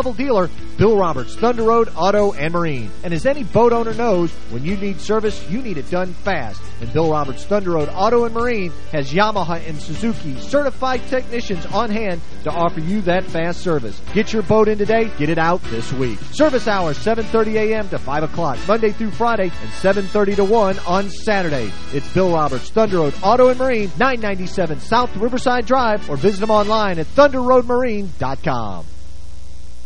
dealer, Bill Roberts, Thunder Road Auto and Marine. And as any boat owner knows, when you need service, you need it done fast. And Bill Roberts, Thunder Road Auto and Marine has Yamaha and Suzuki certified technicians on hand to offer you that fast service. Get your boat in today, get it out this week. Service hours 7.30 a.m. to 5 o'clock, Monday through Friday, and 7.30 to 1 on Saturday. It's Bill Roberts, Thunder Road Auto and Marine, 997 South Riverside Drive, or visit them online at thunderroadmarine.com.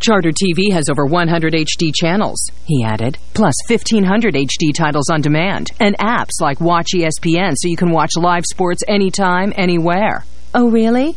Charter TV has over 100 HD channels, he added, plus 1,500 HD titles on demand, and apps like Watch ESPN so you can watch live sports anytime, anywhere. Oh, really?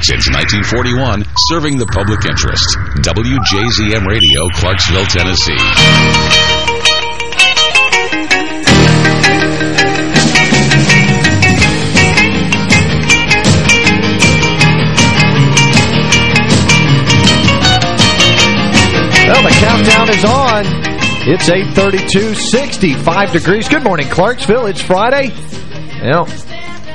Since 1941, serving the public interest. WJZM Radio, Clarksville, Tennessee. Well, the countdown is on. It's 8.32, 65 degrees. Good morning, Clarksville. It's Friday. Well,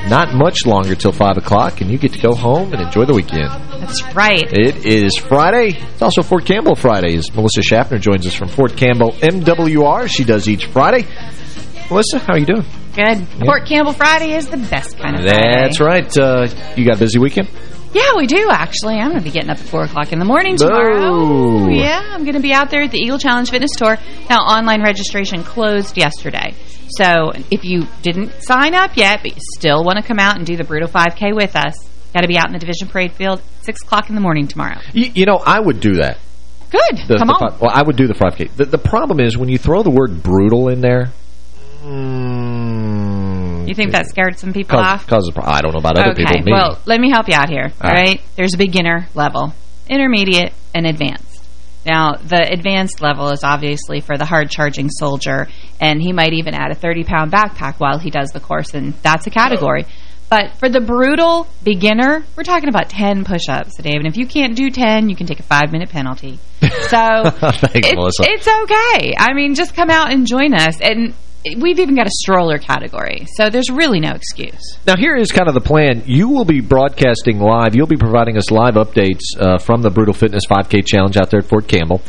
not much longer till 5 o'clock, and you get to go home and enjoy the weekend. That's right. It is Friday. It's also Fort Campbell Friday, as Melissa Schaffner joins us from Fort Campbell MWR. She does each Friday. Melissa, how are you doing? Good. Fort Campbell Friday is the best kind of Friday. That's right. Uh, you got a busy weekend? Yeah, we do, actually. I'm going to be getting up at 4 o'clock in the morning tomorrow. Yeah, I'm going to be out there at the Eagle Challenge Fitness Tour. Now, online registration closed yesterday. So if you didn't sign up yet, but you still want to come out and do the Brutal 5K with us, got to be out in the Division Parade Field 6 o'clock in the morning tomorrow. You, you, know, I would do that. Good. The, come the on. Well, I would do the 5K. The, the problem is when you throw the word brutal in there, Mm, you think that scared some people cause, off? Cause I don't know about other okay, people. Okay, well, let me help you out here, all, all right. right? There's a beginner level, intermediate, and advanced. Now, the advanced level is obviously for the hard-charging soldier, and he might even add a 30-pound backpack while he does the course, and that's a category. But for the brutal beginner, we're talking about 10 push-ups a day. And if you can't do 10, you can take a five-minute penalty. So Thanks, it's, it's okay. I mean, just come out and join us. And we've even got a stroller category, so there's really no excuse. Now, here is kind of the plan. You will be broadcasting live. You'll be providing us live updates uh, from the Brutal Fitness 5K Challenge out there at Fort Campbell.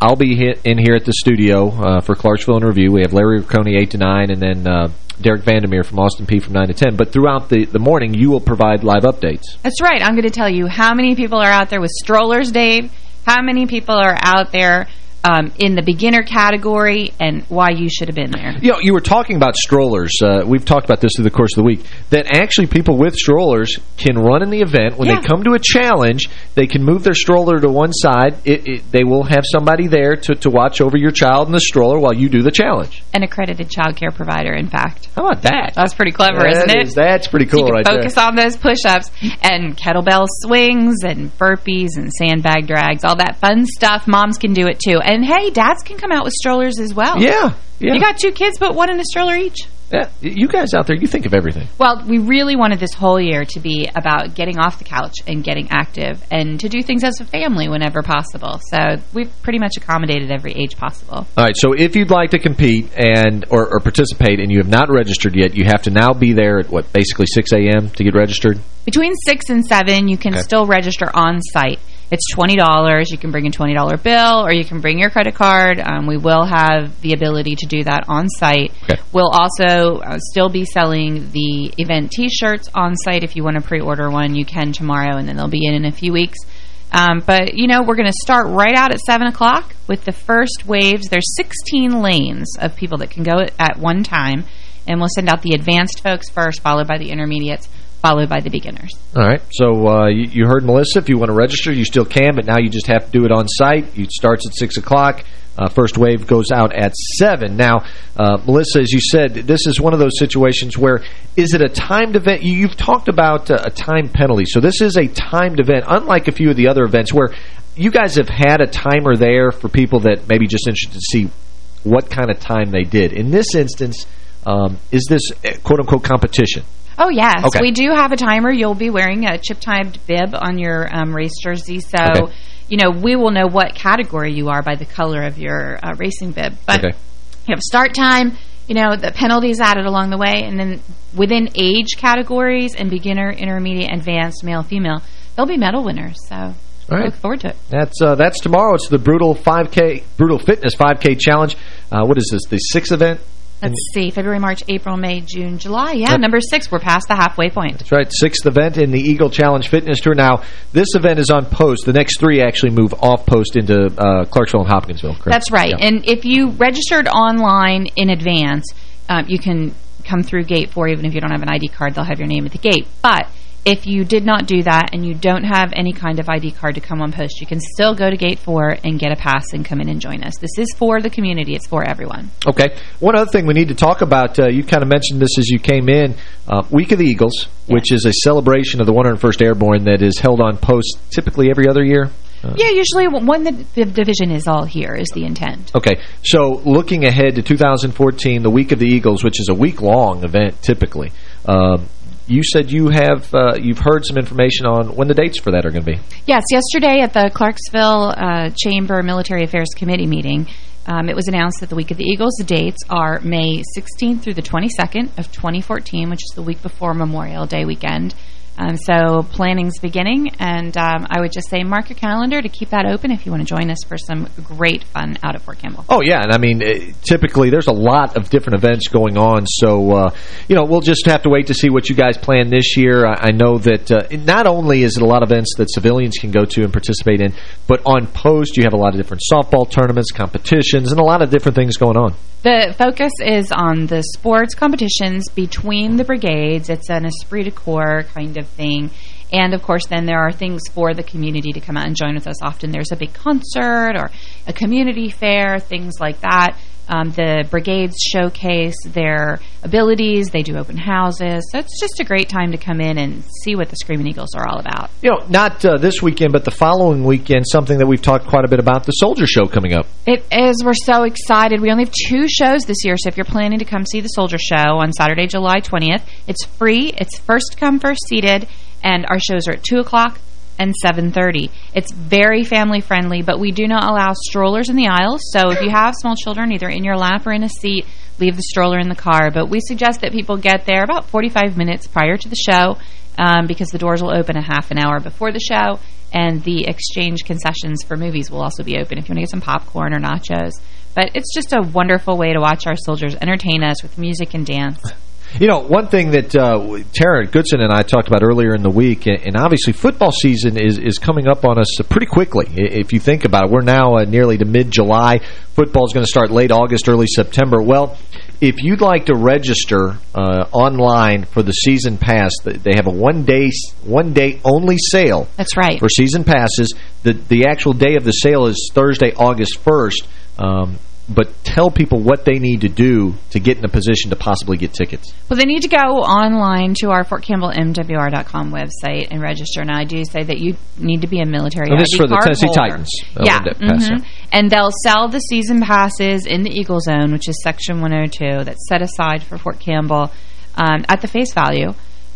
I'll be in here at the studio uh, for Clarksville in Review. We have Larry Riccone 8 to 9, and then uh, Derek Vandermeer from Austin Peay from 9 to 10. But throughout the, the morning, you will provide live updates. That's right. I'm going to tell you how many people are out there with strollers, Dave, how many people are out there um, in the beginner category and why you should have been there. You know, you were talking about strollers. Uh, we've talked about this through the course of the week. That actually people with strollers can run in the event. When yeah. they come to a challenge, they can move their stroller to one side. It, it, they will have somebody there to, to watch over your child in the stroller while you do the challenge. An accredited child care provider, in fact. How about that? That's pretty clever, that isn't is, it? That's pretty cool so right focus there. on those push-ups and kettlebell swings and burpees and sandbag drags, all that fun stuff. Moms can do it too. And hey, dads can come out with strollers as well. Yeah, yeah. You got two kids, but one in a stroller each. Yeah, you guys out there, you think of everything. Well, we really wanted this whole year to be about getting off the couch and getting active and to do things as a family whenever possible. So we've pretty much accommodated every age possible. All right, so if you'd like to compete and or, or participate and you have not registered yet, you have to now be there at, what, basically 6 a.m. to get registered? Between 6 and 7, you can okay. still register on site. It's $20. You can bring a $20 bill or you can bring your credit card. Um, we will have the ability to do that on site. Okay. We'll also uh, still be selling the event T-shirts on site. If you want to pre-order one, you can tomorrow and then they'll be in in a few weeks. Um, but, you know, we're going to start right out at 7 o'clock with the first waves. There's 16 lanes of people that can go at one time. And we'll send out the advanced folks first, followed by the intermediates, followed by the beginners. All right. So uh, you, you, heard Melissa. If you want to register, you still can, but now you just have to do it on site. It starts at 6 o'clock. Uh, first wave goes out at 7. Now, uh, Melissa, as you said, this is one of those situations where is it a timed event? You, have talked about uh, a time penalty. So this is a timed event, unlike a few of the other events where you guys have had a timer there for people that maybe just interested to see what kind of time they did. In this instance, um, is this quote-unquote competition? Oh, yes. Okay. We do have a timer. You'll be wearing a chip-timed bib on your um, race jersey. So, okay. you know, we will know what category you are by the color of your uh, racing bib. But okay. you have a start time, you know, the penalties added along the way. And then within age categories and beginner, intermediate, advanced, male, female, there'll be medal winners. So right. look forward to it. That's uh, that's tomorrow. It's the Brutal 5K, Brutal Fitness 5K Challenge. Uh, what is this, the sixth event? Let's see, February, March, April, May, June, July. Yeah, number six. We're past the halfway point. That's right. Sixth event in the Eagle Challenge Fitness Tour. Now, this event is on post. The next three actually move off post into uh, Clarksville and Hopkinsville, correct? That's right. Yeah. And if you registered online in advance, um, you can come through gate four. Even if you don't have an ID card, they'll have your name at the gate. But if you did not do that and you don't have any kind of ID card to come on post, you can still go to Gate 4 and get a pass and come in and join us. This is for the community. It's for everyone. Okay. One other thing we need to talk about, uh, you kind of mentioned this as you came in, uh, Week of the Eagles, which is a celebration of the 101st Airborne that is held on post typically every other year. Uh, yeah, usually when the, the, division is all here is the intent. Okay, so looking ahead to 2014, the Week of the Eagles, which is a week-long event typically, um, you said you have uh, you've heard some information on when the dates for that are going to be. Yes, yesterday at the Clarksville uh, Chamber Military Affairs Committee meeting, um, it was announced that the Week of the Eagles, the dates are May 16th through the 22nd of 2014, which is the week before Memorial Day weekend. Um, so planning's beginning, and um, I would just say mark your calendar to keep that open if you want to join us for some great fun out at Fort Campbell. Oh, yeah, and I mean, it, typically there's a lot of different events going on, so, uh, you know, we'll just have to wait to see what you guys plan this year. I, I know that uh, not only is it a lot of events that civilians can go to and participate in, but on post you have a lot of different softball tournaments, competitions, and a lot of different things going on. The focus is on the sports competitions between the brigades. It's an esprit de corps kind of thing. And, of course, then there are things for the community to come out and join with us. Often there's a big concert or a community fair, things like that. Um, the brigades showcase their abilities. They do open houses. So it's just a great time to come in and see what the Screaming Eagles are all about. You know, not uh, this weekend, but the following weekend, something that we've talked quite a bit about, the Soldier Show coming up. It is. We're so excited. We only have two shows this year, so if you're planning to come see the Soldier Show on Saturday, July 20th, it's free. It's first come, first seated, and our shows are at 2 o'clock, and 7.30. It's very family-friendly, but we do not allow strollers in the aisles. So if you have small children, either in your lap or in a seat, leave the stroller in the car. But we suggest that people get there about 45 minutes prior to the show um, because the doors will open a half an hour before the show, and the exchange concessions for movies will also be open if you want to get some popcorn or nachos. But it's just a wonderful way to watch our soldiers entertain us with music and dance. You know, one thing that uh, Tara Goodson and I talked about earlier in the week, and obviously football season is, is coming up on us pretty quickly. If you think about it, we're now uh, nearly to mid-July. Football is going to start late August, early September. Well, if you'd like to register uh, online for the season pass, they have a one-day one day only sale. That's right. For season passes. The, the actual day of the sale is Thursday, August 1st. Um, but tell people what they need to do to get in a position to possibly get tickets. Well, they need to go online to our FortCampbellMWR.com website and register. Now, I do say that you need to be a military and this for the Tennessee holder. Titans. Yeah. Mm -hmm. And they'll sell the season passes in the Eagle Zone, which is Section 102, that's set aside for Fort Campbell um, at the face value.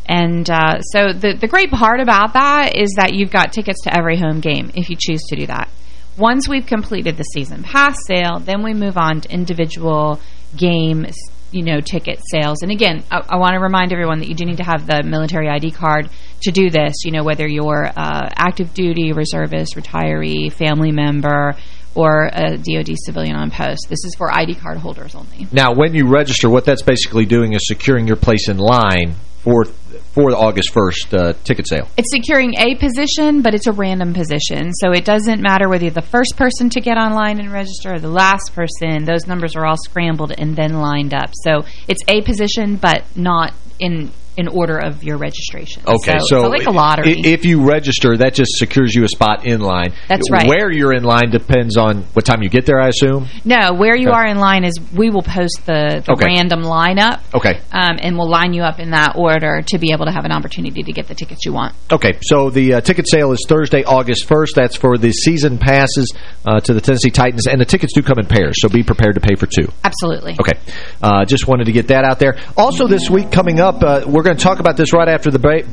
And uh, so the, the great part about that is that you've got tickets to every home game if you choose to do that. Once we've completed the season pass sale, then we move on to individual game you know, ticket sales. And again, I, I want to remind everyone that you do need to have the military ID card to do this, you know, whether you're uh, active duty, reservist, retiree, family member, or a DOD civilian on post. This is for ID card holders only. Now, when you register, what that's basically doing is securing your place in line for for the August 1st uh, ticket sale? It's securing a position, but it's a random position. So it doesn't matter whether you're the first person to get online and register or the last person. Those numbers are all scrambled and then lined up. So it's a position, but not in in order of your registration. Okay, so, so like a lottery. If you register, that just secures you a spot in line. That's right. Where you're in line depends on what time you get there, I assume? No, where you okay. are in line is we will post the, the okay. random lineup. Okay. Um, and we'll line you up in that order to be able to have an opportunity to get the tickets you want. Okay, so the uh, ticket sale is Thursday, August 1st. That's for the season passes uh, to the Tennessee Titans, and the tickets do come in pairs, so be prepared to pay for two. Absolutely. Okay. Uh, just wanted to get that out there. Also this week coming up, uh, we're going to talk about this right after the break,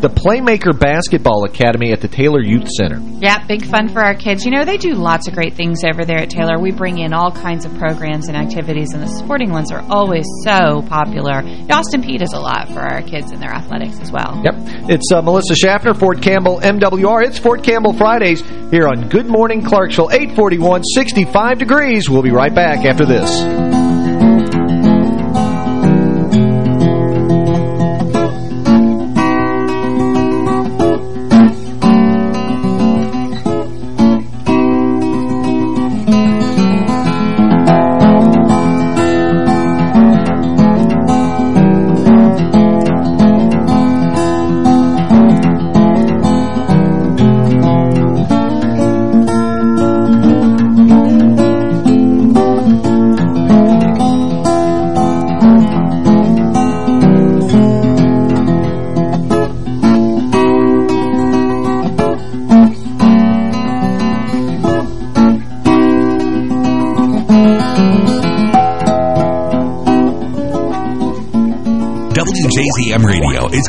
the Playmaker Basketball Academy at the Taylor Youth Center. Yeah, big fun for our kids. You know, they do lots of great things over there at Taylor. We bring in all kinds of programs and activities, and the sporting ones are always so popular. Austin Peay does a lot for our kids and their athletics as well. Yep. It's uh, Melissa Schaffner, Fort Campbell, MWR. It's Fort Campbell Fridays here on Good Morning Clarksville, 841, 65 degrees. We'll be right back after this.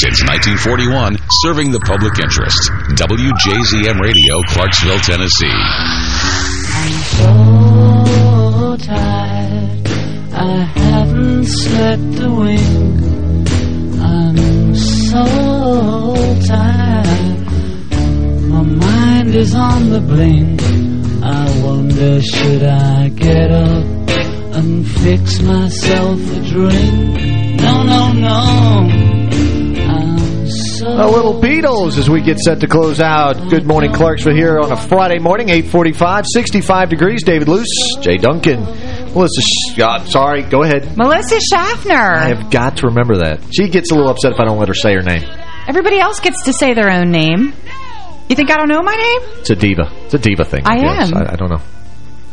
Since 1941, serving the public interest. WJZM Radio, Clarksville, Tennessee. I'm so tired. I haven't slept a wink. I'm so tired. My mind is on the blink. I wonder should I get up and fix myself a drink. No, no, no. So a little Beatles as we get set to close out. Good morning, Clarksville here on a Friday morning, 845, 65 degrees. David Luce, Jay Duncan, Melissa Scott. Sorry, go ahead. Melissa Schaffner. I have got to remember that. She gets a little upset if I don't let her say her name. Everybody else gets to say their own name. You think I don't know my name? It's a diva. It's a diva thing. I guess. am. I, I don't know.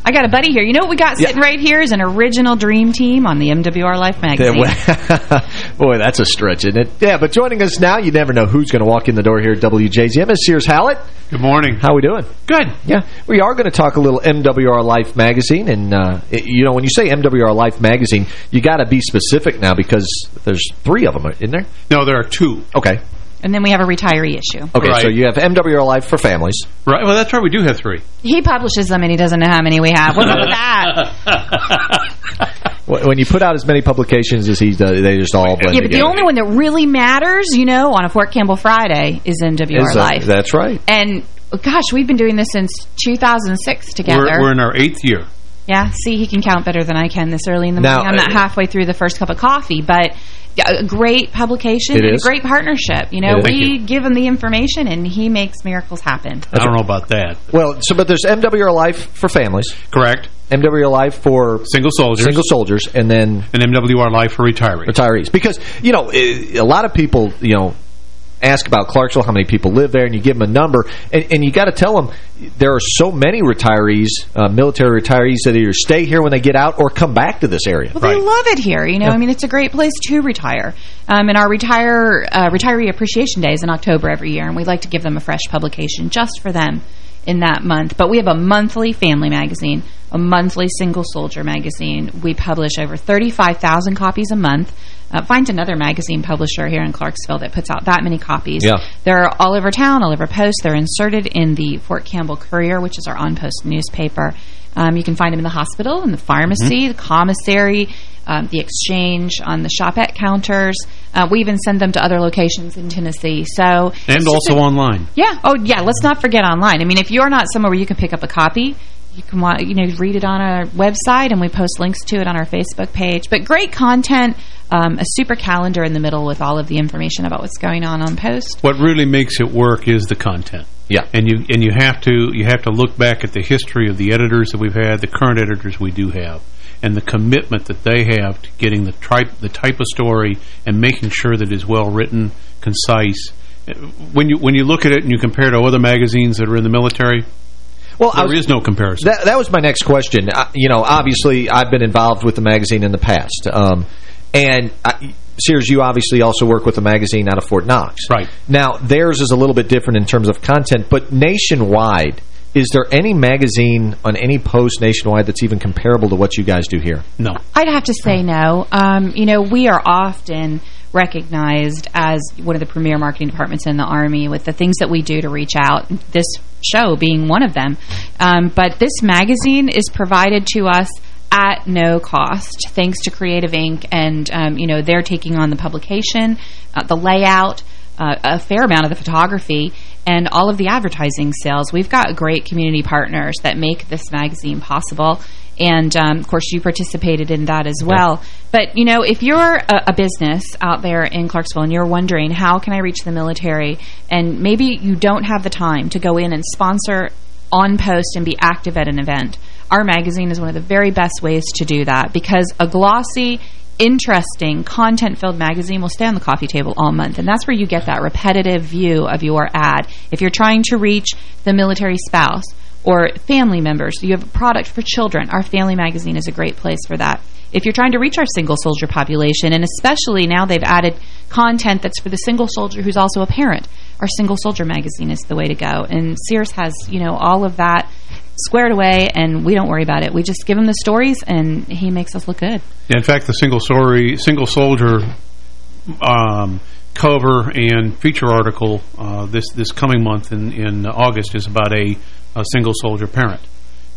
I got a buddy here. You know what we got sitting right here is an original dream team on the MWR Life magazine. Boy, that's a stretch, isn't it? Yeah, but joining us now, you never know who's going to walk in the door here at WJZM. Is Sears Hallett. Good morning. How are we doing? Good. Yeah, we are going to talk a little MWR Life magazine, and uh, it, you know, when you say MWR Life magazine, you got to be specific now because there's three of them, isn't there? No, there are two. Okay. And then we have a retiree issue. Okay, Right. so you have MWR Life for families. Right. Well, that's right. We do have three. He publishes them and he doesn't know how many we have. What's up with that? When you put out as many publications as he does, they just all blend Yeah, but the only one that really matters, you know, on a Fort Campbell Friday is MWR Is, Life. That's right. And, gosh, we've been doing this since 2006 together. We're, we're in our eighth year. Yeah, see, he can count better than I can this early in the Now, morning. I'm not uh, halfway through the first cup of coffee, but yeah, a great publication It and is. a great partnership. You know, It is. We you. give him the information and he makes miracles happen. I don't know about that. Well, so but there's MWR Life for families, Correct. MWR Life for Single soldiers. single soldiers, and then And MWR Life for retirees. retirees. Because, you know, eh, a lot of people, you know, ask about Clarksville, how many people live there, and you give them a number, and, and you got to tell them there are so many retirees, uh, military retirees, that either stay here when they get out or come back to this area. Well, they love it here. You know, I mean, it's a great place to retire. Um, and our retire uh, retiree appreciation day is in October every year, and we like to give them a fresh publication just for them in that month. But we have a monthly family magazine, a monthly single soldier magazine. We publish over 35,000 copies a month. Uh, find another magazine publisher here in Clarksville that puts out that many copies. Yeah. They're all over town, all over post. They're inserted in the Fort Campbell Courier, which is our on-post newspaper. Um, you can find them in the hospital, in the pharmacy, the commissary, um, the exchange, on the shop at counters. Uh, we even send them to other locations in Tennessee. So And also a- online. yeah. Oh, yeah. Let's not forget online. I mean, if you're not somewhere where you can pick up a copy, you can wa- you know read it on our website, and we post links to it on our Facebook page. But great content, um, a super calendar in the middle with all of the information about what's going on on post. What really makes it work is the content. Yeah. And you and you have to you have to look back at the history of the editors that we've had, the current editors we do have, and the commitment that they have to getting the type the type of story and making sure that it's well written, concise. When you when you look at it and you compare to other magazines that are in the military, Well, I there was- is no comparison. That, that was my next question. I, you know, obviously, I've been involved with the magazine in the past. Um, and, I, Sears, you obviously also work with a magazine out of Fort Knox. Right. Now, theirs is a little bit different in terms of content, but nationwide, is there any magazine on any post nationwide that's even comparable to what you guys do here? no. I'd have to say no. Um, you know, we are often recognized as one of the premier marketing departments in the Army with the things that we do to reach out, this show being one of them. Um, but this magazine is provided to us at no cost, thanks to Creative Inc. And, um, you know, they're taking on the publication, uh, the layout, uh, a fair amount of the photography, and all of the advertising sales. We've got great community partners that make this magazine possible. And, um, of course, you participated in that as well. But, you know, if you're a, a business out there in Clarksville and you're wondering, how can I reach the military? And maybe you don't have the time to go in and sponsor on post and be active at an event. Our magazine is one of the very best ways to do that because a glossy, interesting, content-filled magazine will stay on the coffee table all month. And that's where you get that repetitive view of your ad. If you're trying to reach the military spouse or family members, you have a product for children, our family magazine is a great place for that. If you're trying to reach our single soldier population, and especially now they've added content that's for the single soldier who's also a parent, our single soldier magazine is the way to go. And Sears has, you know, all of that squared away, and we don't worry about it. We just give him the stories, and he makes us look good. Yeah, in fact, the single story, single soldier um, cover and feature article uh, this this coming month in in August is about a, a single soldier parent,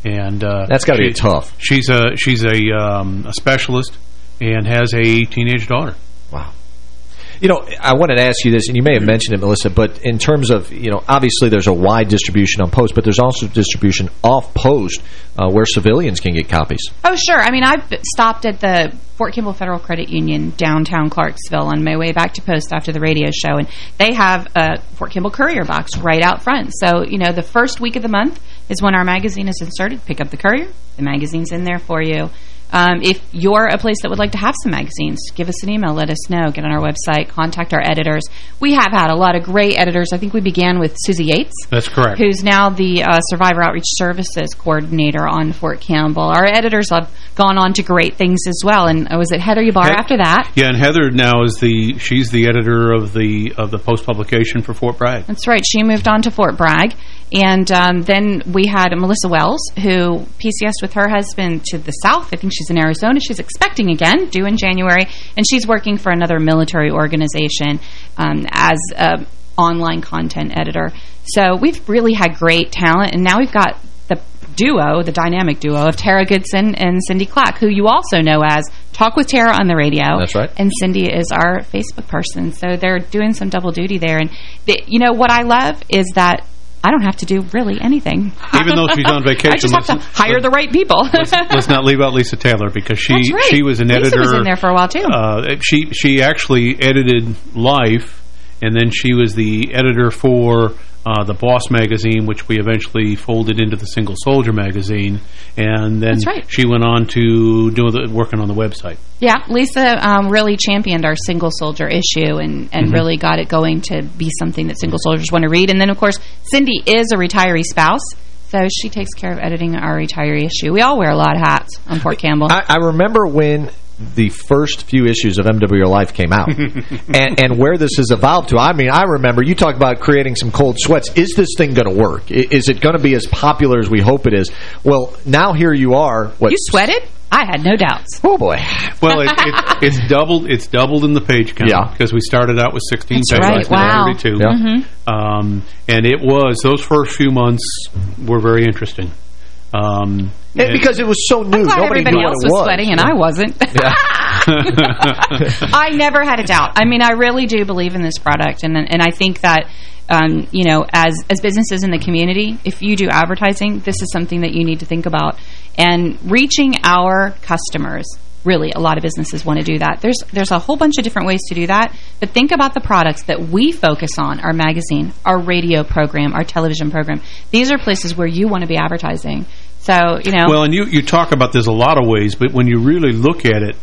and uh, That's gotta be tough. She's a she's a um, a specialist and has a teenage daughter. Wow. You know, I wanted to ask you this, and you may have mentioned it, Melissa, but in terms of, you know, obviously there's a wide distribution on post, but there's also distribution off post uh, where civilians can get copies. Oh, sure. I mean, I've stopped at the Fort Campbell Federal Credit Union downtown Clarksville on my way back to Post after the radio show, and they have a Fort Campbell Courier box right out front. So, you know, the first week of the month is when our magazine is inserted. Pick up the Courier. The magazine's in there for you. Um, if you're a place that would like to have some magazines, give us an email, let us know, get on our website, contact our editors. We have had a lot of great editors. I think we began with Susie Yates. That's correct. Who's now the uh, Survivor Outreach Services Coordinator on Fort Campbell. Our editors have gone on to great things as well. And uh, was it Heather Yabar He after that? Yeah, and Heather now is the she's the editor of the of the post publication for Fort Bragg. That's right. She moved on to Fort Bragg. And um, then we had Melissa Wells, who PCS with her husband to the south. I think she's in Arizona. She's expecting again, due in January. And she's working for another military organization um, as an online content editor. So we've really had great talent. And now we've got the duo, the dynamic duo of Tara Goodson and Cindy Clack, who you also know as Talk with Tara on the radio. That's right. And Cindy is our Facebook person. So they're doing some double duty there. And, they, you know, what I love is that I don't have to do really anything. Even though she's on vacation. I just have to hire the right people. let's, let's not leave out Lisa Taylor because she right. she was an Lisa editor. was in there for a while, too. Uh, she she actually edited Life, and then she was the editor for uh, the Boss magazine, which we eventually folded into the Single Soldier magazine, and then That's right. she went on to do the working on the website. Yeah, Lisa um, really championed our single soldier issue and, and Mhm. really got it going to be something that single soldiers want to read. And then, of course, Cindy is a retiree spouse, so she takes care of editing our retiree issue. We all wear a lot of hats on Fort Campbell. I, I remember when the first few issues of MWR Life came out and, and where this has evolved to. I mean, I remember you talk about creating some cold sweats. Is this thing going to work? Is it going to be as popular as we hope it is? Well, now here you are. What, you sweated? I had no doubts. Oh, boy. Well, it, it, it's doubled. It's doubled in the page count. Yeah. because we started out with 16 That's pages. right. Wow. 32. Yeah. Mhm. Um, and it was those first few months were very interesting. Um, And because it was so new. I'm glad Nobody everybody knew else was was. sweating and I wasn't. I never had a doubt. I mean, I really do believe in this product, and and I think that, um, you know, as as businesses in the community, if you do advertising, this is something that you need to think about. And reaching our customers, really, a lot of businesses want to do that. There's there's a whole bunch of different ways to do that, but think about the products that we focus on: our magazine, our radio program, our television program. These are places where you want to be advertising. So, you know, Well, and you, you talk about this a lot of ways, but when you really look at it,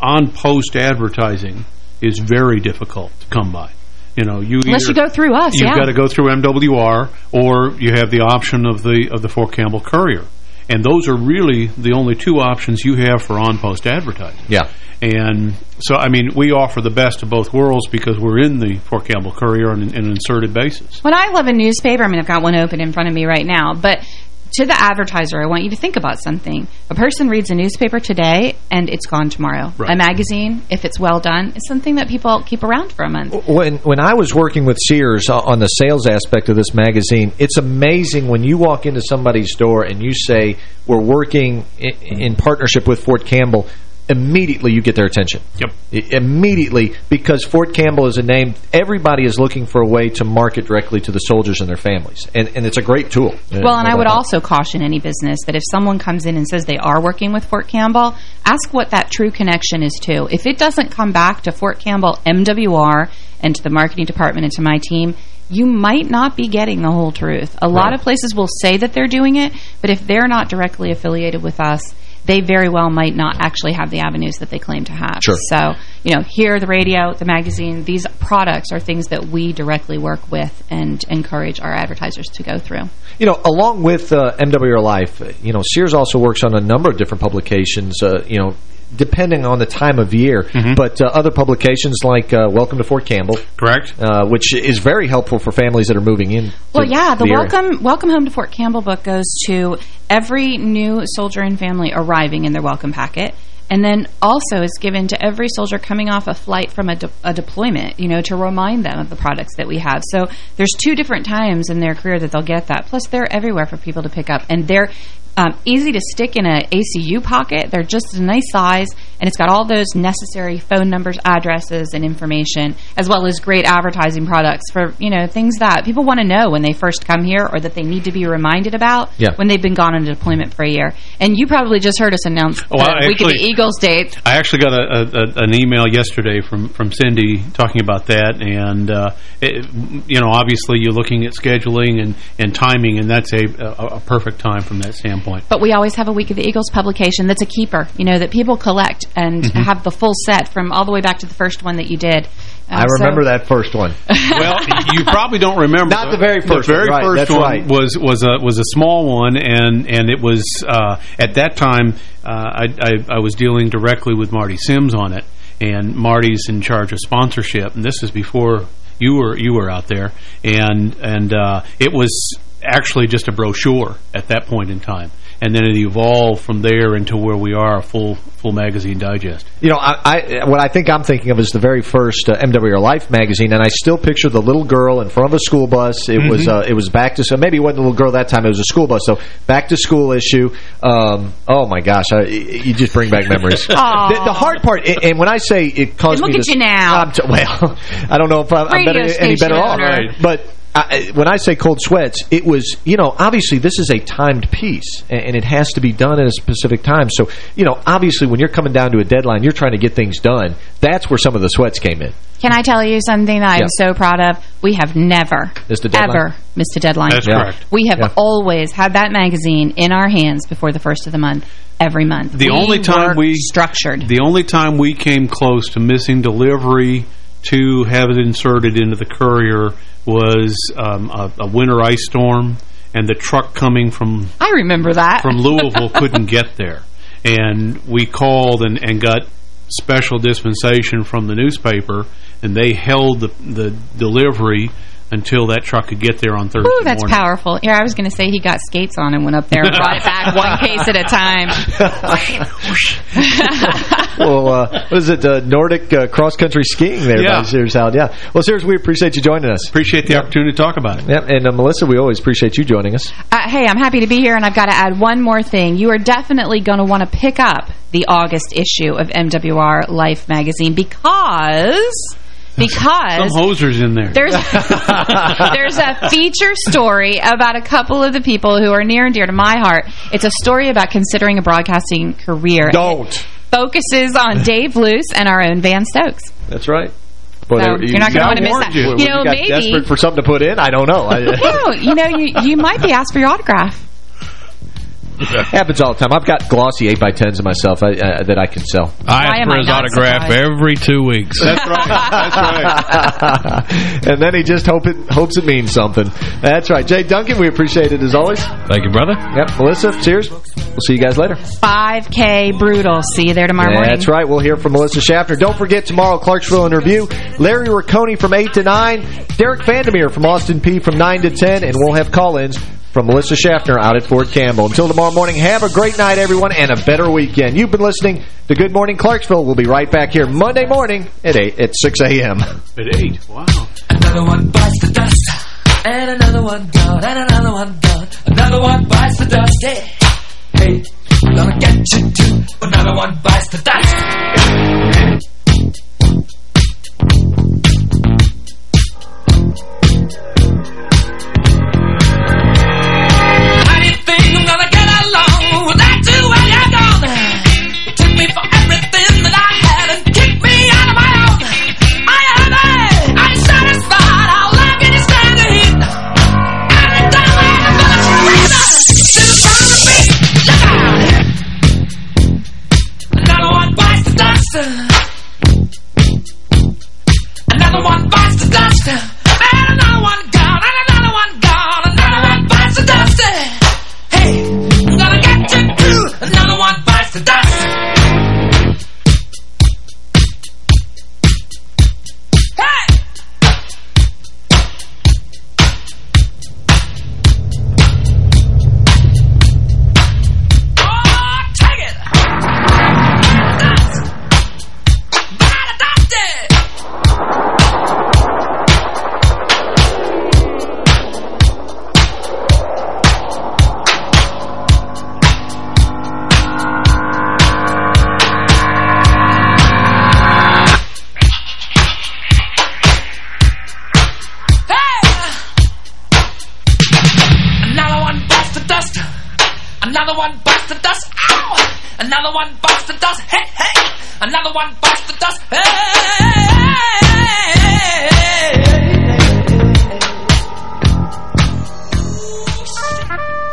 on-post advertising is very difficult to come by. You know, you Unless either- you go through us, You've yeah. got to go through MWR, or you have the option of the of the Fort Campbell Courier, and those are really the only two options you have for on-post advertising. Yeah. And so, I mean, we offer the best of both worlds because we're in the Fort Campbell Courier on an, an inserted basis. When I love a newspaper, I mean, I've got one open in front of me right now, but to the advertiser, I want you to think about something. A person reads a newspaper today, and it's gone tomorrow. Right. A magazine, if it's well done, is something that people keep around for a month. When when I was working with Sears on the sales aspect of this magazine, it's amazing when you walk into somebody's store and you say, we're working in, in partnership with Fort Campbell, immediately you get their attention. Yep. Immediately, because Fort Campbell is a name, everybody is looking for a way to market directly to the soldiers and their families. And, and it's a great tool. Well, and I would also caution any business that if someone comes in and says they are working with Fort Campbell, ask what that true connection is to. If it doesn't come back to Fort Campbell MWR and to the marketing department and to my team, you might not be getting the whole truth. A lot Right. of places will say that they're doing it, but if they're not directly affiliated with us, they very well might not actually have the avenues that they claim to have. Sure. So, you know, here, the radio, the magazine, these products are things that we directly work with and encourage our advertisers to go through. You know, along with uh, MWR Life, you know, Sears also works on a number of different publications, uh, you know, depending on the time of year. But uh, other publications like uh, Welcome to Fort Campbell. Correct. Uh, which is very helpful for families that are moving in. Well, yeah, the, area. welcome welcome home to Fort Campbell book goes to every new soldier and family arriving in their welcome packet. And then also is given to every soldier coming off a flight from a, de a deployment, you know, to remind them of the products that we have. So there's two different times in their career that they'll get that. Plus, they're everywhere for people to pick up. And they're um, easy to stick in a ACU pocket. They're just a nice size, and it's got all those necessary phone numbers, addresses, and information, as well as great advertising products for, you know, things that people want to know when they first come here or that they need to be reminded about Yeah. when they've been gone on deployment for a year. And you probably just heard us announce Oh, the Week of the Eagles date. I actually got a, a, a, an email yesterday from from Cindy talking about that, and uh, it, you know, obviously you're looking at scheduling and and timing, and that's a a, a perfect time from that standpoint. Point. But we always have a Week of the Eagles publication that's a keeper, you know, that people collect and Mhm. have the full set from all the way back to the first one that you did. Um, I remember so- that first one. well, you probably don't remember. Not the very first The very one, right, first that's one right. was was a was a small one, and and it was uh, at that time uh, I, I I was dealing directly with Marty Sims on it, and Marty's in charge of sponsorship, and this is before you were you were out there, and and uh, it was actually just a brochure at that point in time. And then it evolved from there into where we are, a full full magazine digest. You know, I, I what I think I'm thinking of is the very first uh, MWR Life magazine, and I still picture the little girl in front of a school bus. It was Mhm. uh, it was back to so maybe it wasn't a little girl that time. It was a school bus. So back to school issue. Um, oh my gosh, I, you just bring back memories. the, the hard part, and and when I say it caused And me look to at you now. I'm well, I don't know if I'm, I'm better, any station better off. Right. but. I, when I say cold sweats, it was, you know, obviously this is a timed piece, and, and it has to be done at a specific time. So, you know, obviously when you're coming down to a deadline, you're trying to get things done. That's where some of the sweats came in. Can I tell you something that I'm Yeah. so proud of? We have never, Missed a deadline? ever missed a deadline. That's Yeah. correct. We have Yeah. always had that magazine in our hands before the first of the month, every month. The We only time we structured. The only time we came close to missing delivery to have it inserted into the courier was um, a, a winter ice storm, and the truck coming from I remember that. from Louisville couldn't get there. And we called and, and got special dispensation from the newspaper, and they held the, the delivery until that truck could get there on Thursday Ooh, that's morning. powerful. Yeah, I was going to say he got skates on and went up there and brought it back one case at a time. well, uh, what is it, uh, Nordic uh, cross-country skiing there Yeah. by Sears Howell. Yeah. Well, Sears, we appreciate you joining us. Appreciate the opportunity to talk about it. Yep, and uh, Melissa, we always appreciate you joining us. Uh, hey, I'm happy to be here, and I've got to add one more thing. You are definitely going to want to pick up the August issue of MWR Life magazine because... Some Because hosers in there. there's there's a feature story about a couple of the people who are near and dear to my heart. It's a story about considering a broadcasting career. Don't. Focuses on Dave Luce and our own Van Stokes. That's right. Boy, So, they- you're not gonna wanna miss that. You, You know, got maybe- desperate for something to put in? I don't know. No, you know, you you might be asked for your autograph. happens all the time. I've got glossy 8x10s of myself I, uh, that I can sell. I Why ask for his autograph surprised? every two weeks. That's right. That's right. and then he just hope it hopes it means something. That's right. Jay Duncan, we appreciate it as always. Thank you, brother. Yep. Melissa, cheers. We'll see you guys later. 5K brutal. See you there tomorrow morning. That's right. We'll hear from Melissa Schaffner. Don't forget tomorrow, Clarksville in Review. Larry Ricconi from 8 to 9. Derek Vandermeer from Austin Peay from 9 to 10. And we'll have call-ins from Melissa Schaffner out at Fort Campbell. Until tomorrow morning, have a great night, everyone, and a better weekend. You've been listening to Good Morning Clarksville. We'll be right back here Monday morning at 8 at 6 a.m. At eight. Wow. Another one bites the dust, and another one gone, and another one gone. Another one bites the dust. Hey, hey, gonna get you too. Another one bites the dust. How Another one bites the dust. Ow! Another one the dust. Hey, hey! Another one the dust. Hey!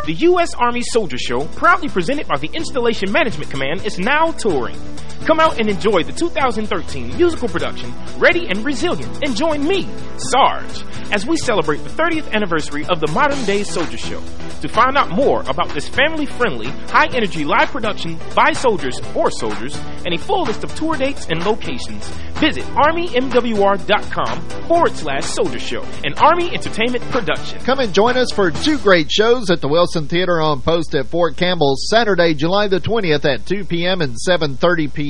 The U.S. Army Soldier Show, proudly presented by the Installation Management Command, is now touring. Come out and enjoy the 2013 musical production, Ready and Resilient, and join me, Sarge, as we celebrate the 30th anniversary of the Modern Day Soldier Show. To find out more about this family-friendly, high-energy live production by soldiers for soldiers, and a full list of tour dates and locations, visit ArmyMWR.com forward slash Soldier Show, an Army Entertainment production. Come and join us for two great shows at the Wilson Theater on Post at Fort Campbell, Saturday, July the 20th at 2 p.m. and 7.30 p.m.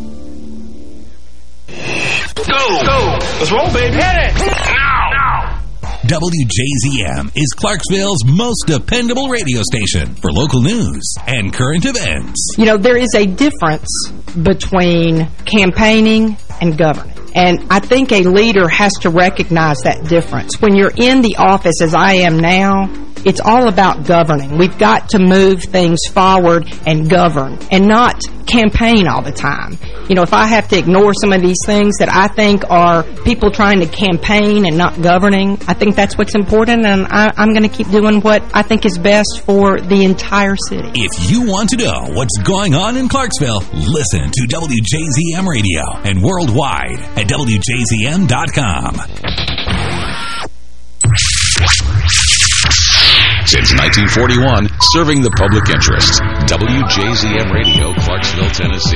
Go! Go! Let's roll, baby! Hit it! Now! WJZM is Clarksville's most dependable radio station for local news and current events. You know, there is a difference between campaigning and governing. And I think a leader has to recognize that difference. When you're in the office, as I am now, it's all about governing. We've got to move things forward and govern and not campaign all the time. You know, if I have to ignore some of these things that I think are people trying to campaign and not governing, I think that's what's important, and I, I'm going to keep doing what I think is best for the entire city. If you want to know what's going on in Clarksville, listen to WJZM Radio and worldwide at WJZM.com. Since 1941, serving the public interest. WJZM Radio, Clarksville, Tennessee.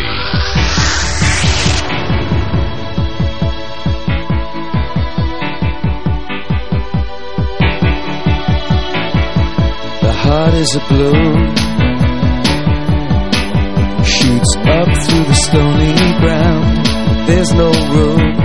The heart is a balloon Shoots up through the stony ground There's no room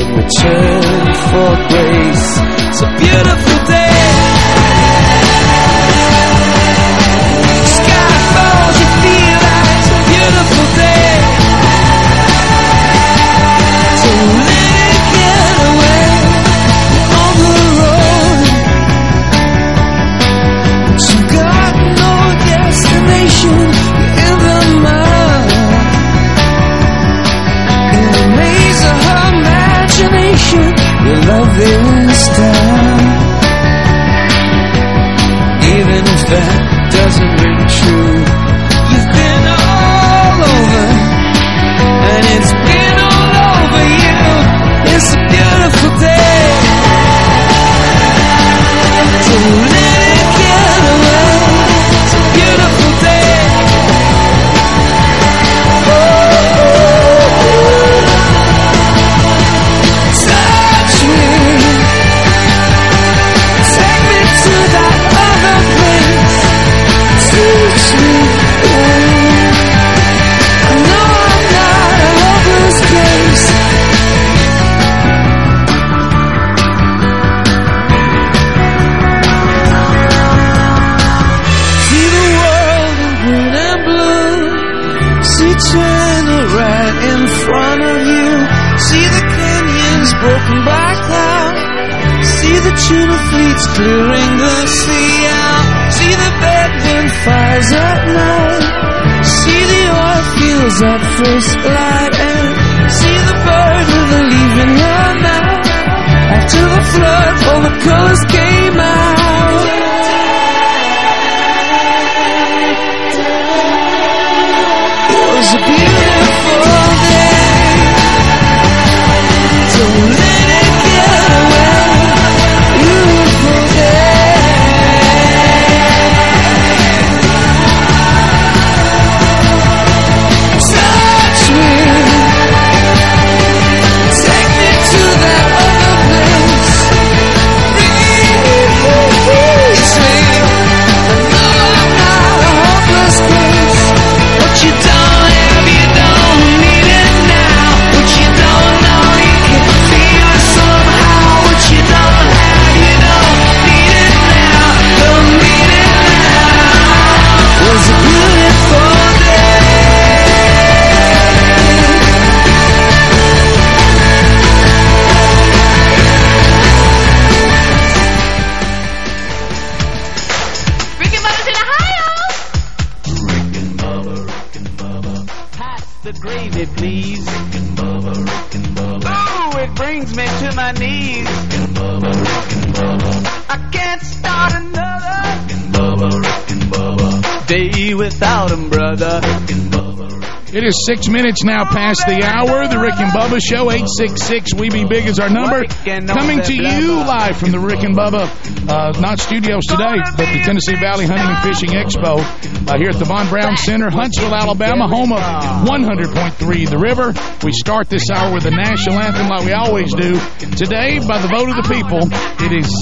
in return for grace. It's a beautiful day. The tuna fleets clearing the sea out. See the Bedouin fires at night. See the oil fields at first light. And see the bird with a leaf in her mouth. After the flood, all the colors came out. It is six minutes now past the hour. The Rick and Bubba Show, 866 We Be Big is our number. Coming to you live from the Rick and Bubba, uh, not studios today, but the Tennessee Valley Hunting and Fishing Expo uh, here at the Von Braun Center, Huntsville, Alabama, home of 100.3 The River. We start this hour with the national anthem like we always do. Today, by the vote of the people, it is